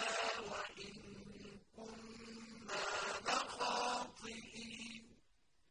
إِلَّا